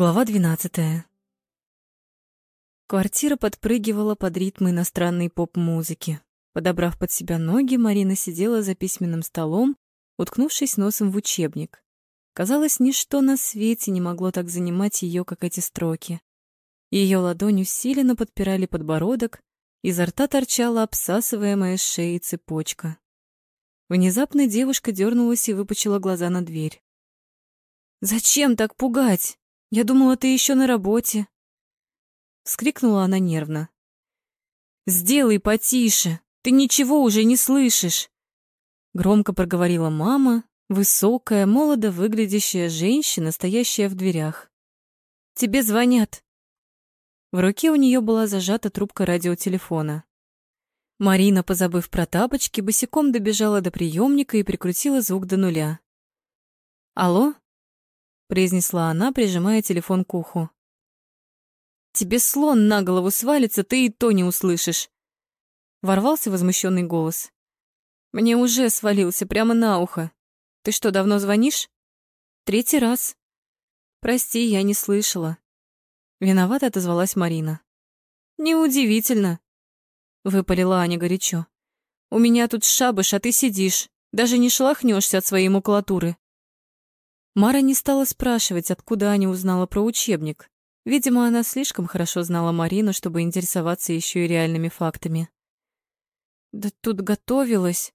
Глава двенадцатая. Квартира подпрыгивала под ритмы иностранной поп-музыки. Подобрав под себя ноги, Марина сидела за письменным столом, уткнувшись носом в учебник. Казалось, ничто на свете не могло так занимать ее, как эти строки. Ее ладонь усиленно подпирали подбородок, изо рта торчала обсасываемая с шеи цепочка. Внезапно девушка дернулась и выпучила глаза на дверь. «Зачем так пугать?» Я думала, ты еще на работе. Вскрикнула она нервно. Сделай потише, ты ничего уже не слышишь. Громко проговорила мама, высокая, молодо выглядящая женщина, стоящая в дверях. Тебе звонят. В руке у нее была зажата трубка радиотелефона. Марина, позабыв про тапочки, босиком добежала до приемника и прикрутила звук до нуля. Алло? Произнесла она, прижимая телефон к уху. Тебе слон на голову свалится, ты и то не услышишь. Ворвался возмущенный голос. Мне уже свалился прямо на ухо. Ты что, давно звонишь? Третий раз. Прости, я не слышала. Виновато отозвалась Марина. Неудивительно, выпалила Аня горячо. У меня тут шабаш, а ты сидишь, даже не шелохнешься от своей макулатуры. Мара не стала спрашивать, откуда Аня узнала про учебник. Видимо, она слишком хорошо знала Марину, чтобы интересоваться еще и реальными фактами. «Да тут готовилась».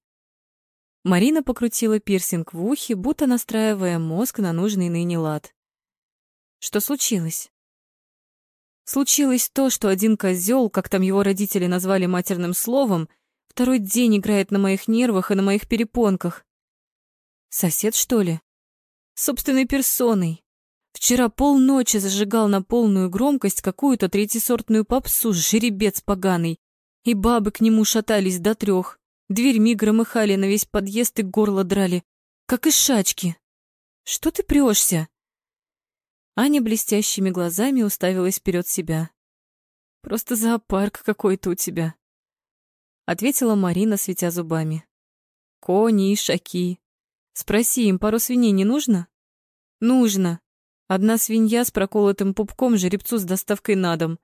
Марина покрутила пирсинг в ухе, будто настраивая мозг на нужный ныне лад. «Что случилось?» Случилось то, что один козел, как там его родители назвали матерным словом, второй день играет на моих нервах и на моих перепонках. Сосед, что ли? Собственной персоной. Вчера полночи зажигал на полную громкость какую-то третьесортную попсу, жеребец поганый. И бабы к нему шатались до трех. Дверьми громыхали на весь подъезд и горло драли, как и шачки. Что ты прешься? Аня блестящими глазами уставилась вперед себя. Просто зоопарк какой-то у тебя, ответила Марина, светя зубами. Кони и шаки, Спроси им, пару свиней не нужно? Нужно. Одна свинья с проколотым пупком жеребцу с доставкой на дом.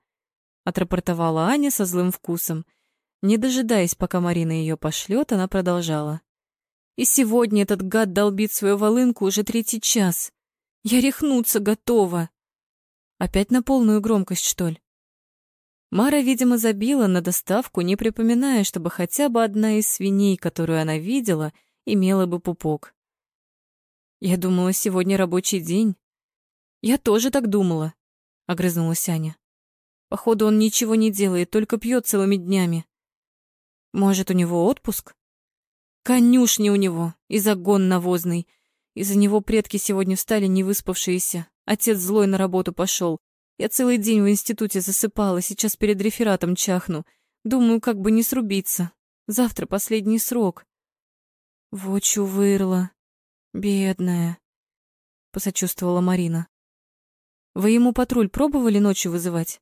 Отрапортовала Аня со злым вкусом. Не дожидаясь, пока Марина ее пошлет, она продолжала. И сегодня этот гад долбит свою волынку уже третий час. Я рехнуться готова. Опять на полную громкость, что ли? Мара, видимо, забила на доставку, не припоминая, чтобы хотя бы одна из свиней, которую она видела, имела бы пупок. Я думала, сегодня рабочий день. Я тоже так думала, огрызнулась Аня. Походу, он ничего не делает, только пьет целыми днями. Может, у него отпуск? Конюшни у него и загон навозный. Из-за него предки сегодня встали невыспавшиеся. Отец злой на работу пошел. Я целый день в институте засыпала, сейчас перед рефератом чахну. Думаю, как бы не срубиться. Завтра последний срок. Вот чувырла. Бедная, посочувствовала Марина. Вы ему патруль пробовали ночью вызывать?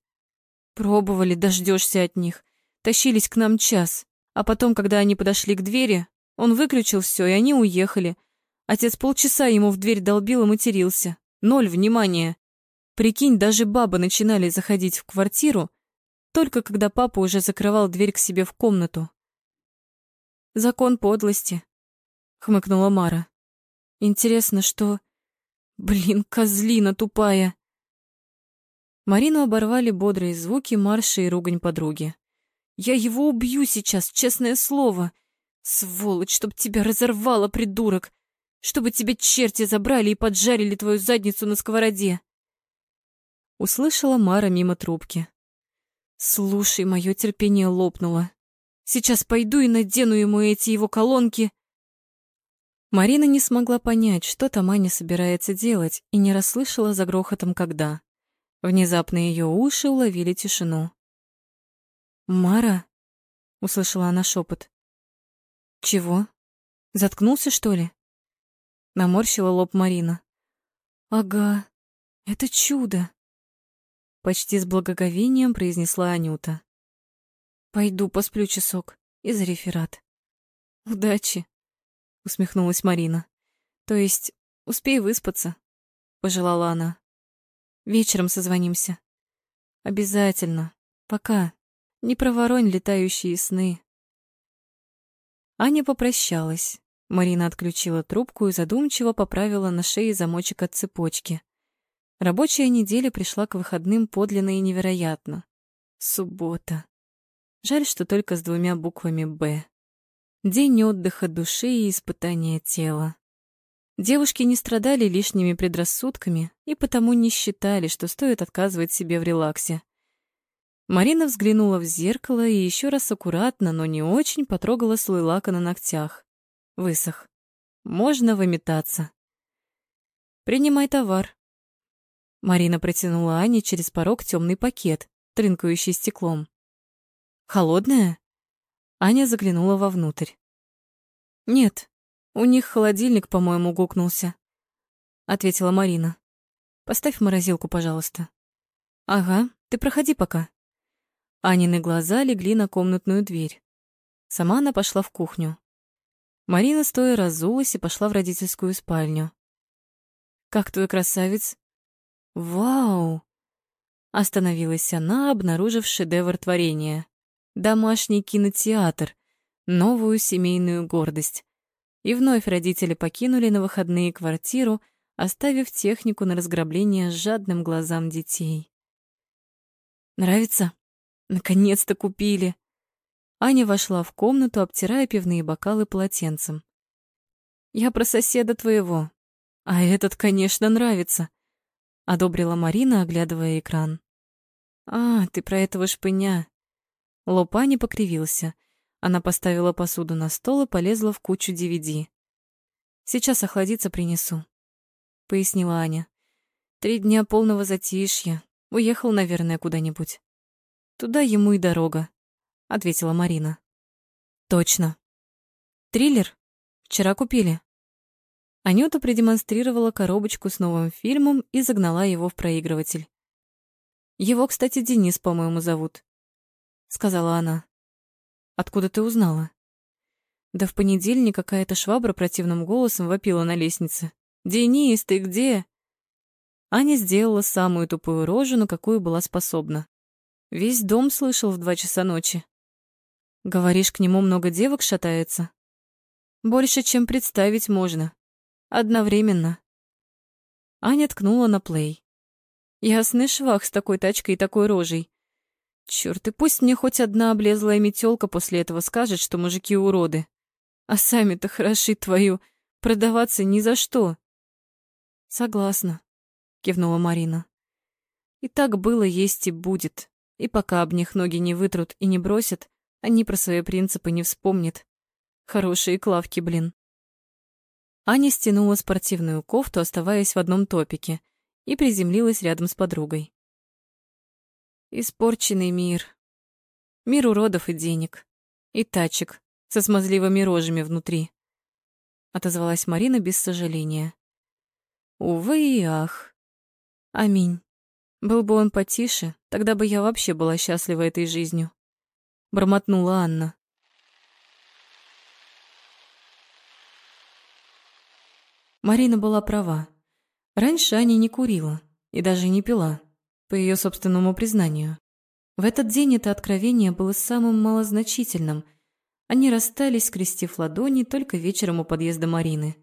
Пробовали, дождешься от них. Тащились к нам час, а потом, когда они подошли к двери, он выключил все, и они уехали. Отец полчаса ему в дверь долбил и матерился. Ноль внимания. Прикинь, даже бабы начинали заходить в квартиру, только когда папа уже закрывал дверь к себе в комнату. Закон подлости, хмыкнула Мара. Интересно, что... Блин, козлина тупая. Марину оборвали бодрые звуки марша и ругань подруги. Я его убью сейчас, честное слово. Сволочь, чтоб тебя разорвало, придурок. Чтобы тебя черти забрали и поджарили твою задницу на сковороде. Услышала Мара мимо трубки. Слушай, мое терпение лопнуло. Сейчас пойду и надену ему эти его колонки. Марина не смогла понять, что там Аня собирается делать, и не расслышала за грохотом когда. Внезапно ее уши уловили тишину. «Мара?» — услышала она шепот. «Чего? Заткнулся, что ли?» Наморщила лоб Марина. «Ага, это чудо!» Почти с благоговением произнесла Анюта. «Пойду посплю часок и за реферат. Удачи!» Усмехнулась Марина. То есть, успей выспаться, пожелала она. Вечером созвонимся. Обязательно. Пока. Не проворонь летающие сны. Аня попрощалась. Марина отключила трубку и задумчиво поправила на шее замочек от цепочки. Рабочая неделя пришла к выходным подлинно и невероятно. Суббота. Жаль, что только с двумя буквами «Б». День отдыха души и испытания тела. Девушки не страдали лишними предрассудками и потому не считали, что стоит отказывать себе в релаксе. Марина взглянула в зеркало и еще раз аккуратно, но не очень потрогала слой лака на ногтях. Высох. Можно выметаться. «Принимай товар». Марина протянула Ане через порог темный пакет, трынкающий стеклом. «Холодная?» Аня заглянула вовнутрь. «Нет, у них холодильник, по-моему, гукнулся», — ответила Марина. «Поставь морозилку, пожалуйста». «Ага, ты проходи пока». Анины глаза легли на комнатную дверь. Сама она пошла в кухню. Марина стоя разулась и пошла в родительскую спальню. «Как твой красавец?» «Вау!» Остановилась она, обнаружив шедевр творения домашний кинотеатр, новую семейную гордость. И вновь родители покинули на выходные квартиру, оставив технику на разграбление жадным глазам детей. «Нравится? Наконец-то купили!» Аня вошла в комнату, обтирая пивные бокалы полотенцем. «Я про соседа твоего. А этот, конечно, нравится», — одобрила Марина, оглядывая экран. «А, ты про этого шпыня. Лопани покривился. Она поставила посуду на стол и полезла в кучу DVD. «Сейчас охладиться принесу», — пояснила Аня. «Три дня полного затишья. Уехал, наверное, куда-нибудь». «Туда ему и дорога», — ответила Марина. «Точно. Триллер? Вчера купили». Анюта продемонстрировала коробочку с новым фильмом и загнала его в проигрыватель. Его, кстати, Денис, по-моему, зовут сказала она. Откуда ты узнала? Да в понедельник какая-то швабра противным голосом вопила на лестнице. «Денис, ты где?» Аня сделала самую тупую рожу, на какую была способна. Весь дом слышал в два часа ночи. «Говоришь, к нему много девок шатается?» «Больше, чем представить можно. Одновременно». Аня ткнула на плей. «Ясный швах с такой тачкой и такой рожей. Чёрт, и пусть мне хоть одна облезлая метелка после этого скажет, что мужики уроды. А сами-то хороши твою. Продаваться ни за что. Согласна, кивнула Марина. И так было, есть и будет. И пока об них ноги не вытрут и не бросят, они про свои принципы не вспомнят. Хорошие клавки, блин. Аня стянула спортивную кофту, оставаясь в одном топике, и приземлилась рядом с подругой. Испорченный мир. Мир уродов и денег. И тачек со смазливыми рожами внутри. Отозвалась Марина без сожаления. Увы и ах. Аминь. Был бы он потише, тогда бы я вообще была счастлива этой жизнью. Бормотнула Анна. Марина была права. Раньше Аня не курила и даже не пила по ее собственному признанию. В этот день это откровение было самым малозначительным. Они расстались, скрестив ладони, только вечером у подъезда Марины.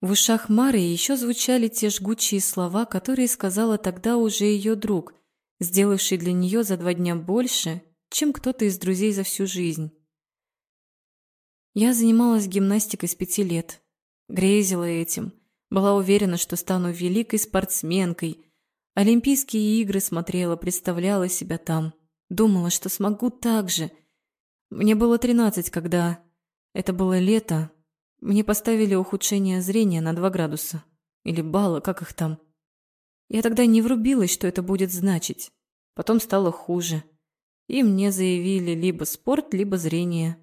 В ушах Мары еще звучали те жгучие слова, которые сказала тогда уже ее друг, сделавший для нее за два дня больше, чем кто-то из друзей за всю жизнь. Я занималась гимнастикой с пяти лет. Грезила этим. Была уверена, что стану великой спортсменкой – Олимпийские игры смотрела, представляла себя там. Думала, что смогу так же. Мне было тринадцать, когда... Это было лето. Мне поставили ухудшение зрения на два градуса. Или балла, как их там. Я тогда не врубилась, что это будет значить. Потом стало хуже. И мне заявили либо спорт, либо зрение.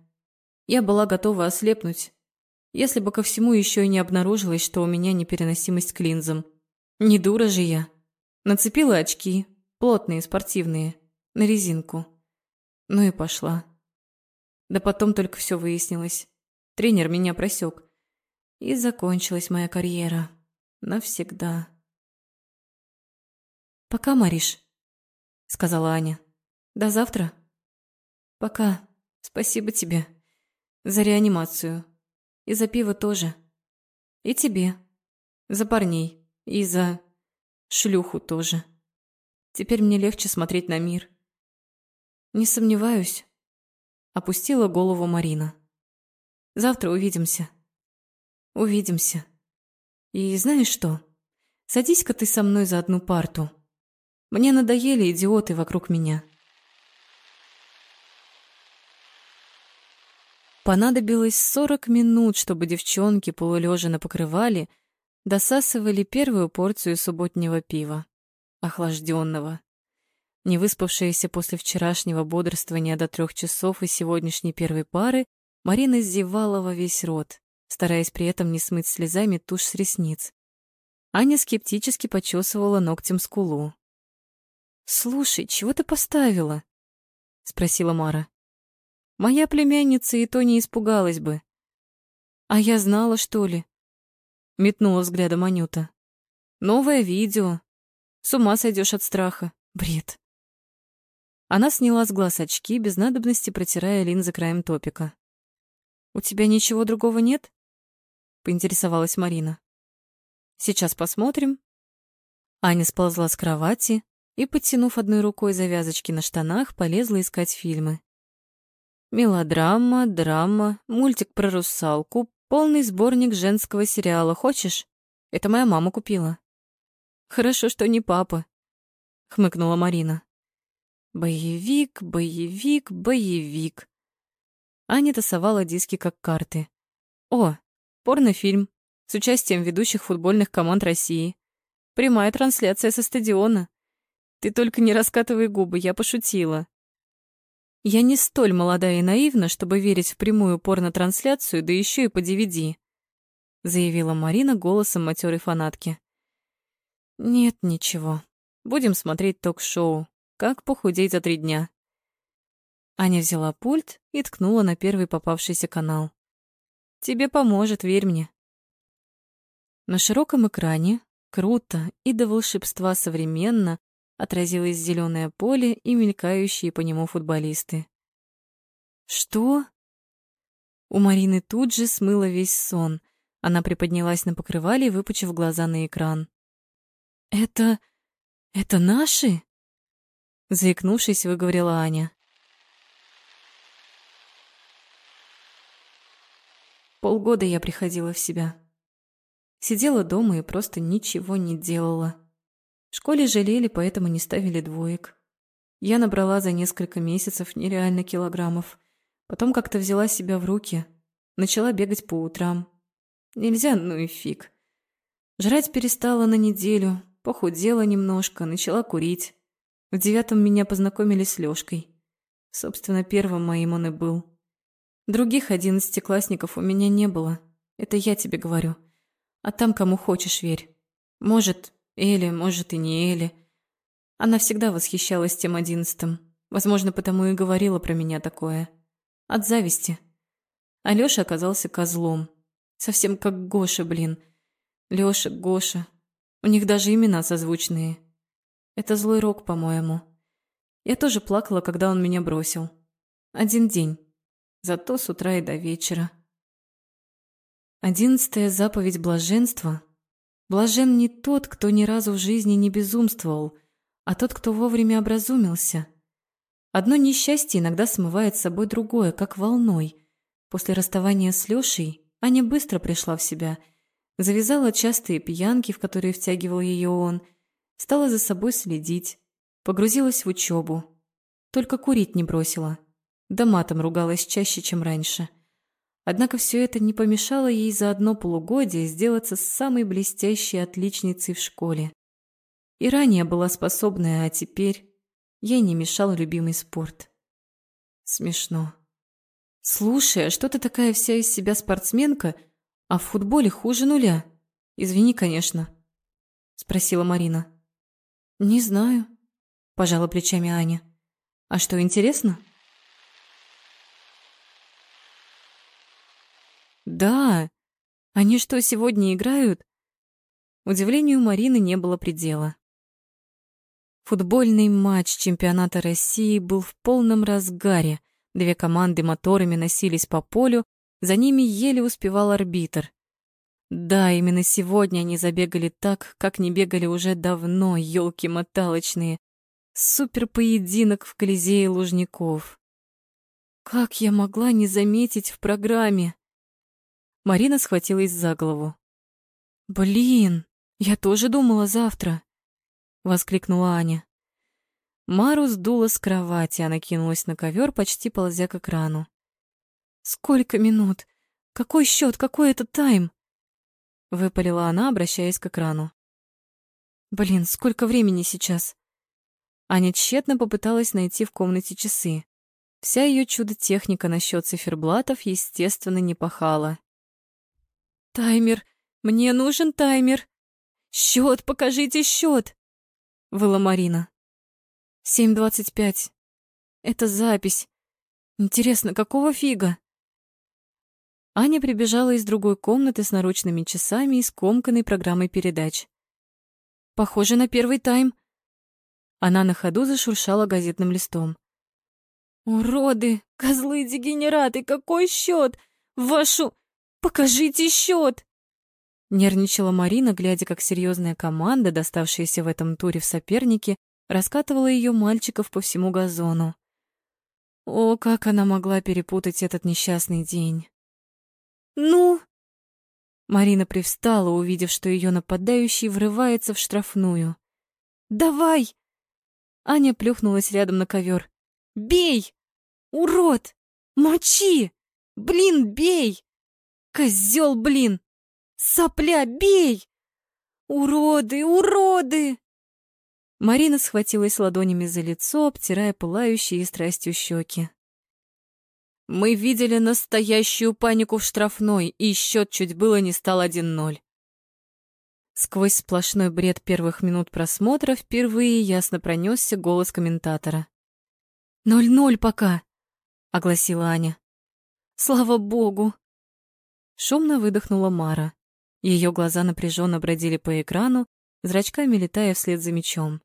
Я была готова ослепнуть, если бы ко всему еще и не обнаружилось, что у меня непереносимость к линзам. Не дура же я. Нацепила очки, плотные, спортивные, на резинку. Ну и пошла. Да потом только все выяснилось. Тренер меня просек. И закончилась моя карьера. Навсегда. Пока, Мариш, сказала Аня. До завтра. Пока. Спасибо тебе за реанимацию. И за пиво тоже. И тебе. За парней. И за шлюху тоже. Теперь мне легче смотреть на мир. Не сомневаюсь. Опустила голову Марина. Завтра увидимся. Увидимся. И знаешь что? Садись-ка ты со мной за одну парту. Мне надоели идиоты вокруг меня. Понадобилось сорок минут, чтобы девчонки, полулежа на покрывале, досасывали первую порцию субботнего пива, охлажденного. Не выспавшаяся после вчерашнего бодрствования до трех часов и сегодняшней первой пары, Марина зевала во весь рот, стараясь при этом не смыть слезами тушь с ресниц. Аня скептически почесывала ногтем скулу. «Слушай, чего ты поставила?» — спросила Мара. «Моя племянница и то не испугалась бы». «А я знала, что ли?» — метнула взглядом Анюта. «Новое видео. С ума сойдешь от страха. Бред». Она сняла с глаз очки, без надобности протирая линзы краем топика. «У тебя ничего другого нет?» — поинтересовалась Марина. «Сейчас посмотрим». Аня сползла с кровати, и, подтянув одной рукой завязочки на штанах, полезла искать фильмы. Мелодрама, драма, мультик про русалку, полный сборник женского сериала. Хочешь? Это моя мама купила. Хорошо, что не папа, хмыкнула Марина. Боевик, боевик, боевик. Аня тасовала диски как карты. О, порнофильм с участием ведущих футбольных команд России. Прямая трансляция со стадиона. Ты только не раскатывай губы, я пошутила. Я не столь молодая и наивна, чтобы верить в прямую порно-трансляцию, да еще и по DVD, заявила Марина голосом матерой фанатки. Нет, ничего. Будем смотреть ток-шоу. Как похудеть за три дня. Аня взяла пульт и ткнула на первый попавшийся канал. Тебе поможет, верь мне. На широком экране, круто и до волшебства современно, отразилось зеленое поле и мелькающие по нему футболисты. «Что?» У Марины тут же смыло весь сон. Она приподнялась на покрывале, выпучив глаза на экран. «Это... это наши?» Заикнувшись, выговорила Аня. Полгода я приходила в себя. Сидела дома и просто ничего не делала. В школе жалели, поэтому не ставили двоек. Я набрала за несколько месяцев нереально килограммов. Потом как-то взяла себя в руки. Начала бегать по утрам. Нельзя, ну и фиг. Жрать перестала на неделю, похудела немножко, начала курить. В девятом меня познакомили с Лёшкой. Собственно, первым моим он и был. Других одиннадцатиклассников у меня не было. Это я тебе говорю. А там кому хочешь верь. Может, Эли, может, и не Эли. Она всегда восхищалась тем одиннадцатым. Возможно, потому и говорила про меня такое. От зависти. А Лёша оказался козлом. Совсем как Гоша, блин. Лёша, Гоша. У них даже имена созвучные. Это злой рок, по-моему. Я тоже плакала, когда он меня бросил. Один день. Зато с утра и до вечера. Одиннадцатая заповедь блаженства Блажен не тот, кто ни разу в жизни не безумствовал, а тот, кто вовремя образумился. Одно несчастье иногда смывает с собой другое, как волной. После расставания с Лешей Аня быстро пришла в себя, завязала частые пьянки, в которые втягивал ее он, стала за собой следить, погрузилась в учебу. Только курить не бросила. Да матом ругалась чаще, чем раньше. Однако все это не помешало ей за одно полугодие сделаться самой блестящей отличницей в школе. И ранее была способная, а теперь ей не мешал любимый спорт. Смешно. «Слушай, а что ты такая вся из себя спортсменка, а в футболе хуже нуля? Извини, конечно», — спросила Марина. «Не знаю», — пожала плечами Аня. «А что, интересно?» Да. Они что, сегодня играют? Удивлению Марины не было предела. Футбольный матч чемпионата России был в полном разгаре. Две команды моторами носились по полю, за ними еле успевал арбитр. Да, именно сегодня они забегали так, как не бегали уже давно, елки-моталочные. Суперпоединок в Колизее Лужников. Как я могла не заметить в программе? Марина схватилась за голову. Блин, я тоже думала завтра, воскликнула Аня. Мару сдула с кровати, она кинулась на ковер, почти ползя к экрану. Сколько минут? Какой счет? Какой это тайм? выпалила она, обращаясь к экрану. Блин, сколько времени сейчас? Аня тщетно попыталась найти в комнате часы. Вся ее чудо-техника насчет циферблатов, естественно, не пахала. Таймер, мне нужен таймер. Счет, покажите счет. Выла Марина. Семь двадцать пять. Это запись. Интересно, какого фига? Аня прибежала из другой комнаты с наручными часами и скомканной программой передач. Похоже на первый тайм. Она на ходу зашуршала газетным листом. Уроды, козлы, дегенераты, какой счет? Вашу... Покажите счет! Нервничала Марина, глядя, как серьезная команда, доставшаяся в этом туре в сопернике, раскатывала ее мальчиков по всему газону. О, как она могла перепутать этот несчастный день. «Ну?» Марина привстала, увидев, что ее нападающий врывается в штрафную. «Давай!» Аня плюхнулась рядом на ковер. «Бей! Урод! Мочи! Блин, бей! Козел, блин! Сопля, бей! Уроды, уроды!» Марина схватилась ладонями за лицо, обтирая пылающие страстью щеки. Мы видели настоящую панику в штрафной, и счет чуть было не стал 1-0. Сквозь сплошной бред первых минут просмотра впервые ясно пронесся голос комментатора. «Ноль-ноль пока», — огласила Аня. «Слава богу!» Шумно выдохнула Мара. Ее глаза напряженно бродили по экрану, зрачками летая вслед за мячом.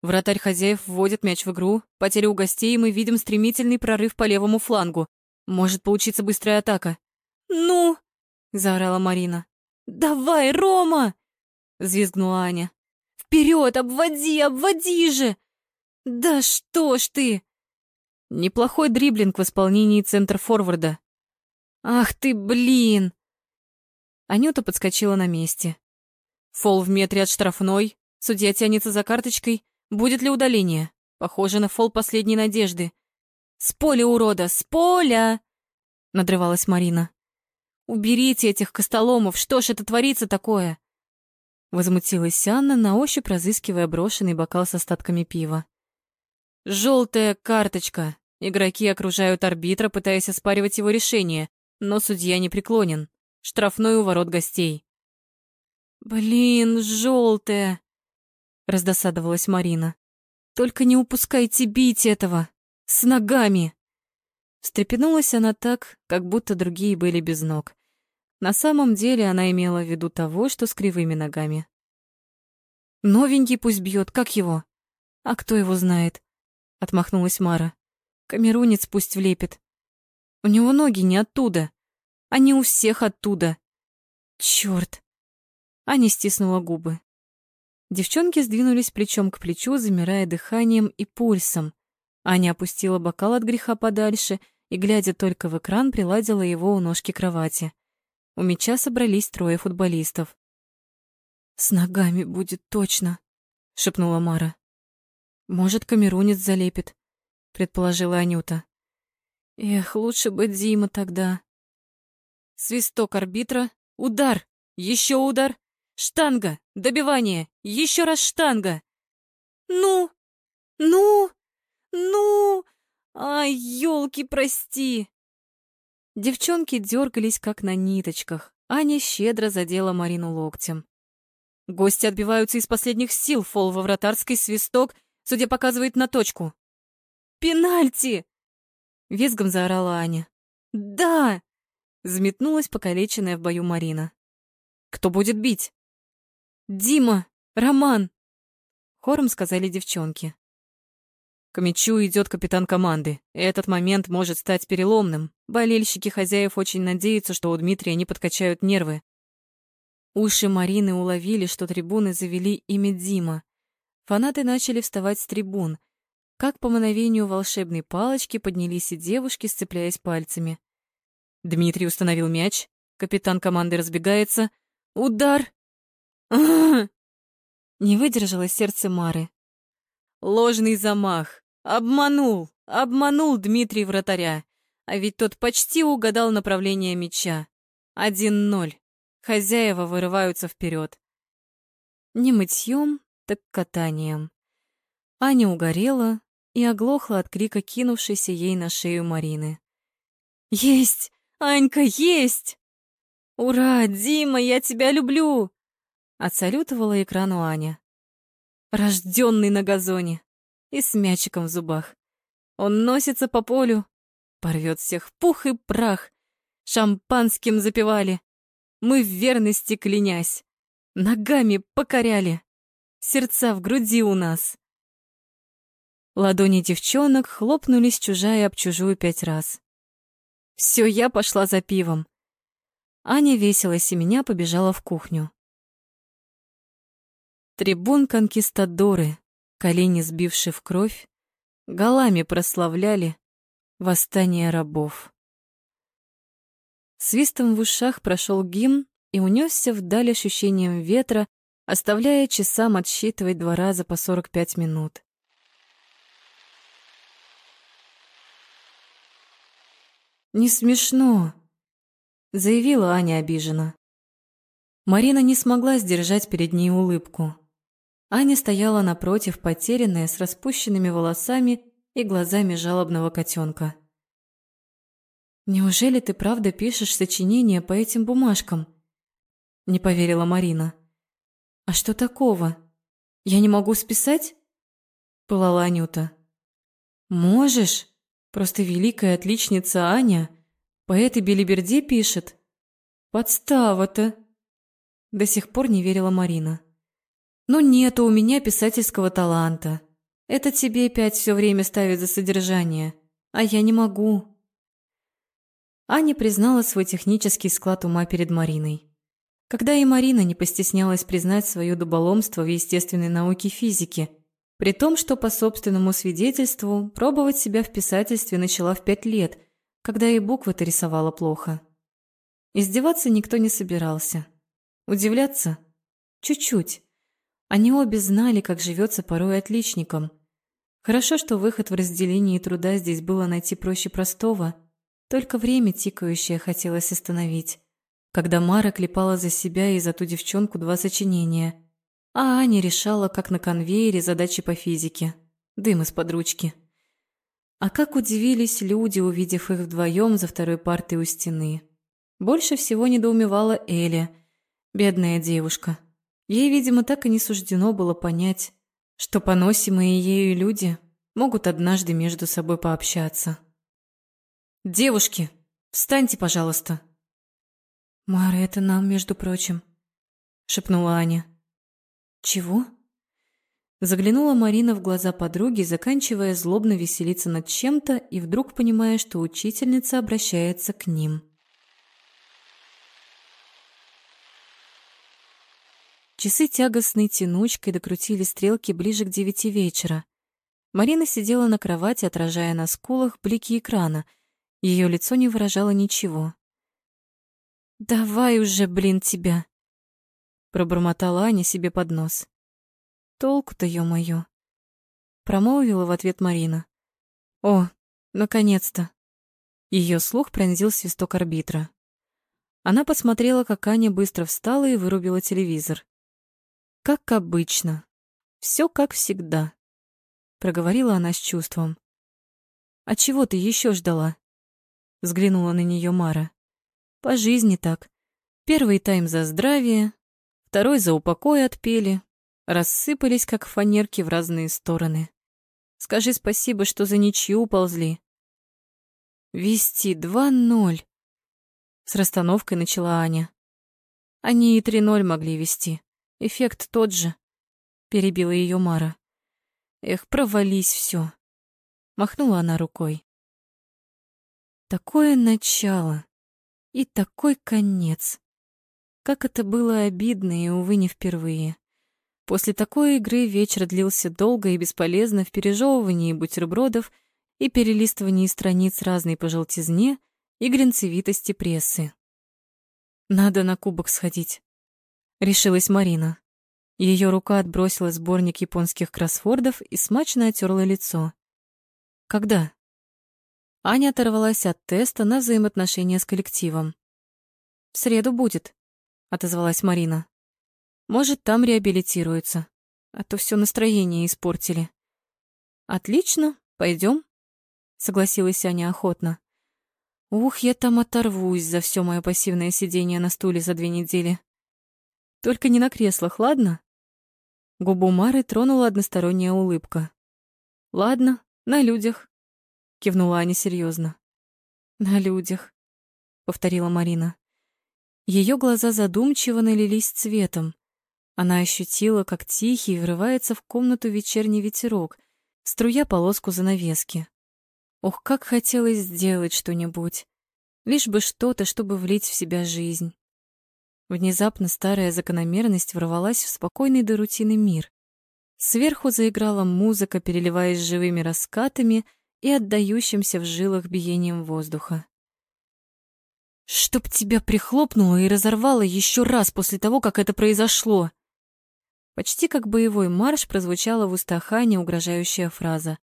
Вратарь хозяев вводит мяч в игру. Потеря у гостей, и мы видим стремительный прорыв по левому флангу. Может получиться быстрая атака. «Ну!» — заорала Марина. «Давай, Рома!» — взвизгнула Аня. «Вперед, обводи, обводи же!» «Да что ж ты!» Неплохой дриблинг в исполнении центр-форварда. «Ах ты, блин!» Анюта подскочила на месте. Фол в метре от штрафной, судья тянется за карточкой, Будет ли удаление? Похоже на фол последней надежды. «С поля, урода, с поля!» — надрывалась Марина. «Уберите этих костоломов, что ж это творится такое?» Возмутилась Анна, на ощупь разыскивая брошенный бокал с остатками пива. «Желтая карточка. Игроки окружают арбитра, пытаясь оспаривать его решение, но судья не преклонен. Штрафной у ворот гостей». «Блин, желтая!» раздосадовалась Марина. Только не упускайте бить этого с ногами. Встрепенулась она так, как будто другие были без ног. На самом деле она имела в виду того, что с кривыми ногами. Новенький пусть бьет, как его? А кто его знает? Отмахнулась Мара. Камерунец пусть влепит. У него ноги не оттуда. Они у всех оттуда. Черт! Аня стиснула губы. Девчонки сдвинулись плечом к плечу, замирая дыханием и пульсом. Аня опустила бокал от греха подальше и, глядя только в экран, приладила его у ножки кровати. У мяча собрались трое футболистов. «С ногами будет точно», — шепнула Мара. «Может, камерунец залепит», — предположила Анюта. «Эх, лучше бы Дима тогда». Свисток арбитра. Удар! Еще удар! Штанга! Добивание! Еще раз штанга! Ну! Ну! Ну! Ай, елки, прости! Девчонки дергались, как на ниточках. Аня щедро задела Марину локтем. Гости отбиваются из последних сил. Фол во вратарской свисток, судя показывает на точку. «Пенальти!» — визгом заорала Аня. «Да!» — взметнулась покалеченная в бою Марина. «Кто будет бить?» «Дима! Роман!» Хором сказали девчонки. К мячу идет капитан команды. Этот момент может стать переломным. Болельщики хозяев очень надеются, что у Дмитрия не подкачают нервы. Уши Марины уловили, что трибуны завели имя Дима. Фанаты начали вставать с трибун. Как по мановению волшебной палочки поднялись и девушки, сцепляясь пальцами. Дмитрий установил мяч. Капитан команды разбегается. Удар! Не выдержало сердце Мары. Ложный замах. Обманул, обманул Дмитрий вратаря. А ведь тот почти угадал направление мяча. Один ноль. Хозяева вырываются вперед. Не мытьем, так катанием. Аня угорела и оглохла от крика кинувшейся ей на шею Марины. «Есть! Анька, есть!» «Ура, Дима, я тебя люблю!» Отсалютовала экрану Аня. Рожденный на газоне и с мячиком в зубах. Он носится по полю, порвет всех пух и прах. Шампанским запивали. Мы в верности клянясь. Ногами покоряли. Сердца в груди у нас. Ладони девчонок хлопнулись чужая об чужую пять раз. Все, я пошла за пивом. Аня весело семеня побежала в кухню. Трибун конкистадоры, колени сбившие в кровь, голами прославляли восстание рабов. Свистом в ушах прошел гимн и унесся вдаль ощущением ветра, оставляя часам отсчитывать два раза по сорок пять минут. «Не смешно», — заявила Аня обиженно. Марина не смогла сдержать перед ней улыбку. Аня стояла напротив, потерянная, с распущенными волосами и глазами жалобного котенка. «Неужели ты правда пишешь сочинение по этим бумажкам?» Не поверила Марина. «А что такого? Я не могу списать?» Пылала Анюта. «Можешь? Просто великая отличница Аня поэт и белиберде пишет. Подстава-то!» До сих пор не верила Марина. Ну нету у меня писательского таланта. Это тебе пять все время ставит за содержание, а я не могу. Аня признала свой технический склад ума перед Мариной. Когда и Марина не постеснялась признать свое дуболомство в естественной науке физики, при том, что по собственному свидетельству пробовать себя в писательстве начала в пять лет, когда и буквы-то рисовала плохо. Издеваться никто не собирался. Удивляться? Чуть-чуть. Они обе знали, как живется порой отличникам. Хорошо, что выход в разделении труда здесь было найти проще простого. Только время тикающее хотелось остановить. Когда Мара клепала за себя и за ту девчонку два сочинения, а Аня решала, как на конвейере, задачи по физике. Дым из-под ручки. А как удивились люди, увидев их вдвоем за второй партой у стены. Больше всего недоумевала Эля, бедная девушка. Ей, видимо, так и не суждено было понять, что поносимые ею люди могут однажды между собой пообщаться. «Девушки, встаньте, пожалуйста!» «Мара, это нам, между прочим», — шепнула Аня. «Чего?» Заглянула Марина в глаза подруги, заканчивая злобно веселиться над чем-то и вдруг понимая, что учительница обращается к ним. Часы тягостной тянучкой докрутили стрелки ближе к девяти вечера. Марина сидела на кровати, отражая на скулах блики экрана. Ее лицо не выражало ничего. «Давай уже, блин, тебя!» Пробормотала Аня себе под нос. «Толку-то, ё-моё!» Промолвила в ответ Марина. «О, наконец-то!» Ее слух пронзил свисток арбитра. Она посмотрела, как Аня быстро встала и вырубила телевизор. Как обычно. Все как всегда. Проговорила она с чувством. А чего ты еще ждала? Взглянула на нее Мара. По жизни так. Первый тайм за здравие, второй за упокой отпели, рассыпались, как фанерки, в разные стороны. Скажи спасибо, что за ничью уползли. Вести два ноль. С расстановкой начала Аня. Они и три ноль могли вести. Эффект тот же. перебила ее Мара. Эх, провались все. Махнула она рукой. Такое начало и такой конец. Как это было обидно и, увы, не впервые. После такой игры вечер длился долго и бесполезно в пережевывании бутербродов и перелистывании страниц разной по желтизне и глинцевитости прессы. «Надо на кубок сходить», — решилась Марина. Ее рука отбросила сборник японских кроссвордов и смачно отерла лицо. «Когда?» Аня оторвалась от теста на взаимоотношения с коллективом. «В среду будет», — отозвалась Марина. «Может, там реабилитируется, а то все настроение испортили». «Отлично, пойдем, согласилась Аня охотно. «Ух, я там оторвусь за все мое пассивное сидение на стуле за две недели. Только не на креслах, ладно?» Губу Мары тронула односторонняя улыбка. «Ладно, на людях», — кивнула Аня серьезно. «На людях», — повторила Марина. Ее глаза задумчиво налились цветом. Она ощутила, как тихий врывается в комнату вечерний ветерок, струя полоску занавески. Ох, как хотелось сделать что-нибудь, лишь бы что-то, чтобы влить в себя жизнь. Внезапно старая закономерность ворвалась в спокойный до рутины мир. Сверху заиграла музыка, переливаясь живыми раскатами и отдающимся в жилах биением воздуха. «Чтоб тебя прихлопнуло и разорвало еще раз после того, как это произошло!» Почти как боевой марш прозвучала в устах Ани угрожающая фраза.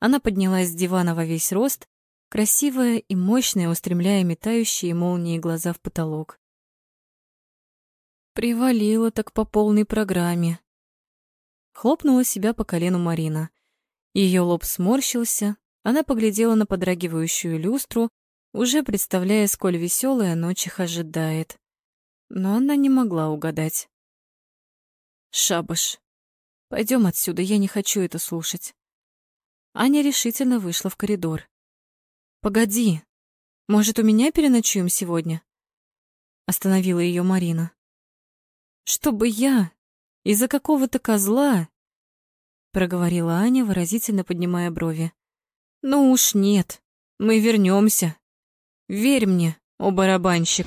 Она поднялась с дивана во весь рост, красивая и мощная, устремляя метающие молнии глаза в потолок. Привалила так по полной программе. Хлопнула себя по колену Марина. Ее лоб сморщился, она поглядела на подрагивающую люстру, уже представляя, сколь веселая ночь их ожидает. Но она не могла угадать. «Шабаш, пойдем отсюда, я не хочу это слушать». Аня решительно вышла в коридор. «Погоди, может, у меня переночуем сегодня?» Остановила ее Марина. «Чтобы я из-за какого-то козла...» Проговорила Аня, выразительно поднимая брови. «Ну уж нет, мы вернемся. Верь мне, о барабанщик!»